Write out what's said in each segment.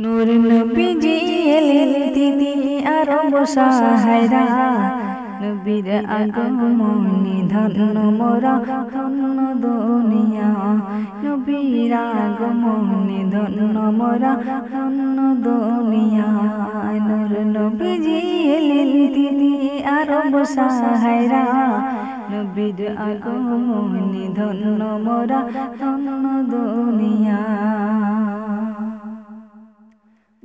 নূর নবীজি এলেন তিনি আরব সাহায়রা নবীর আগমনে ধন্য মোরা ধন্য দুনিয়া। নবীর আগমনে ধন্য মোরা ধন্য দুনিয়া। নূর নবীজি এলেন তিনি আরব সাহায়রা নবীর আগমনে ধন্য মোরা ধন্য দুনিয়া।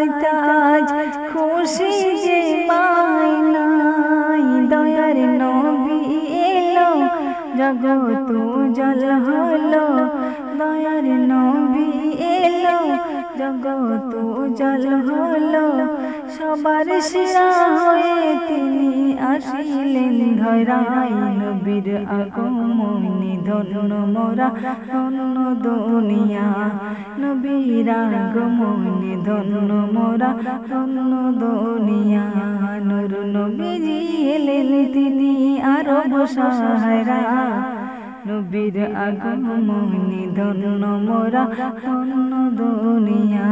আজ খুশি যে মাইনাই দয়ার নবী জগত জল হলো, দয়ার নবী এলো। জগত জল হলো, সবার সেরা হয়ে তিনি আসিলেন ধরাই নবীর আগমনে ধন্য মোরা ধন্য দুনিয়া। নবীর আগমনে ধন্য মোরা ধন্য দুনিয়া। নুর নবীজি এলেন, তিনি আরব সাহারা। নবীর আগমনে ধন্য মোরা ধন্য দুনিয়া।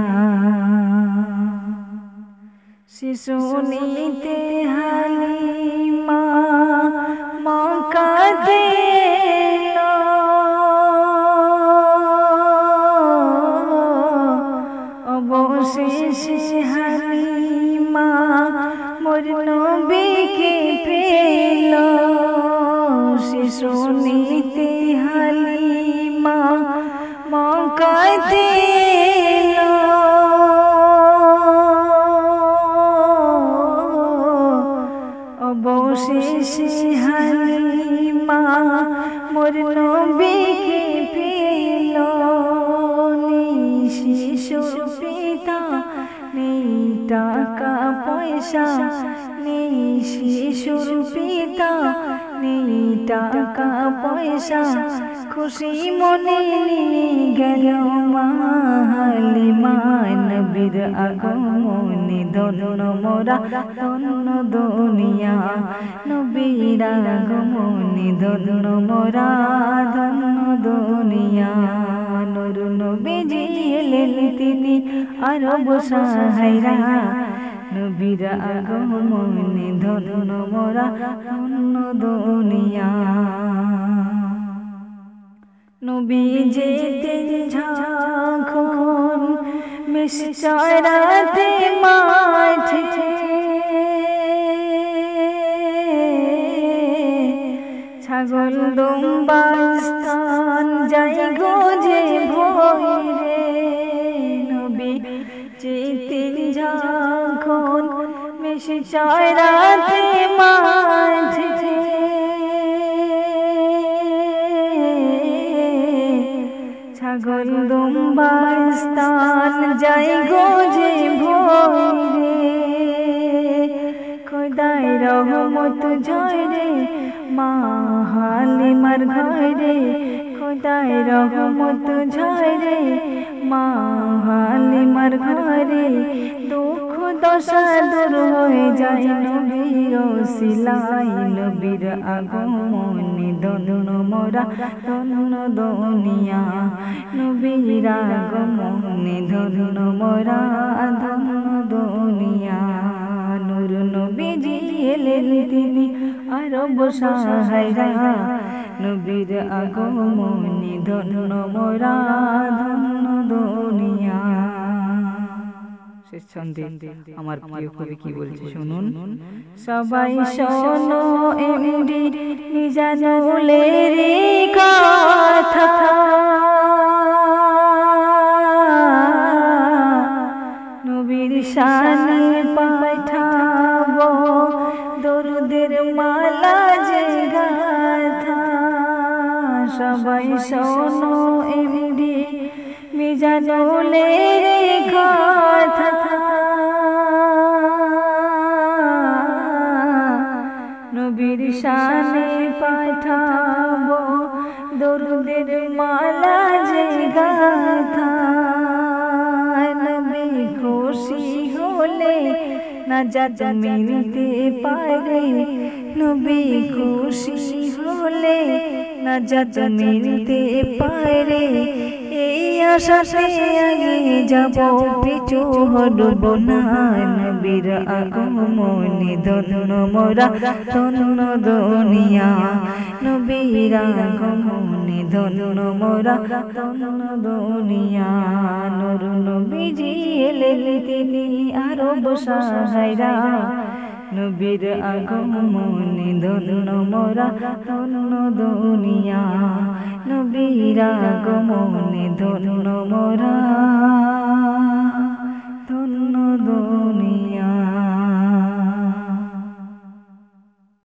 শিশু নিতে হালিমা মকা দিল অবশেষে হালিমা মোর নবীকে পেল শিশু নিতে হালিমা মকা দিল অবশেষে পয়সা নেই শিশুর পিতা নেই টাকা পয়সা খুশি মনে নিয়ে গেল মালিমা নবীর আগমনে ধন্য মোরা ধন্য দুনিয়া নবীর আগমনে ধন্য মোরা ধন্য দুনিয়া নুর নবীজি এলেন তিনি আরব সাহাইরা নবীর দুনিয়া। নবী যেতে যখন মিশরাতে মাঠে ছাগল দুম্বা স্থান মিশরাতে মাঠে ছাগল দুম্বা স্থান যাই গো যে ভোরে খোদাই রহমত, জয় রে মা হালিমার ঘরে খোদাই রহমত, জয় রে মা হালিমার ঘরে দুঃখ দশা দূর হয়ে যায় নবীর সিলাই নবীর আগমনে ধন্য মোরা, ধন্য দুনিয়া। নবীর আগমনে ধন্য মোরা, ধন্য দুনিয়া। নূর নবীজি এলেন তিনি আরব সাহাইরা নবীর আগমনে ধন্য মোরা, ধন্য দুনিয়া। শেষ ছন্দে আমার প্রিয় কবি কি বলছে শুনুন। সবাই শোনো এমডি নিজানুলের কথা। নবীর শানে পাঠাবো দরুদের মালা যে গাথা। সবাই শোনো এমডি শানে পাঠাবো দরুদের মালা যে গাথা খুশি হলে না যাত মিলতে পারে। নবী খুশি হলে না যাত মিলতে পারে। আগে যাব পিছু হরব না নবীর আগমনে মোরা, ধন্য দুনিয়া। নবীর আগমনে ধন্য মোরা, ধন্য দুনিয়া। নূর নবীজি এলেন তিনি আরব সাহাইরা নবীর আগমনে ধন্য মোরা, ধন্য দুনিয়া। আগমনে ধন্য মোরা ধন্য